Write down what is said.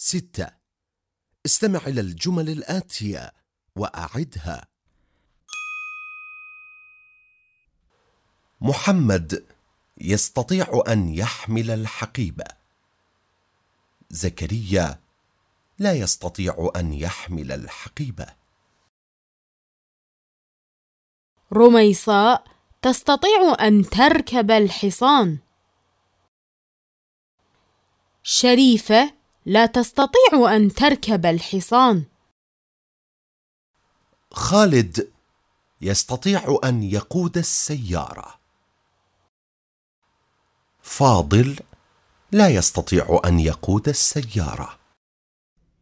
ستة. استمع إلى الجمل الآتية وأعدها. محمد يستطيع أن يحمل الحقيبة. زكريا لا يستطيع أن يحمل الحقيبة. رميصاء تستطيع أن تركب الحصان. شريفة لا تستطيع أن تركب الحصان. خالد يستطيع أن يقود السيارة. فاضل لا يستطيع أن يقود السيارة.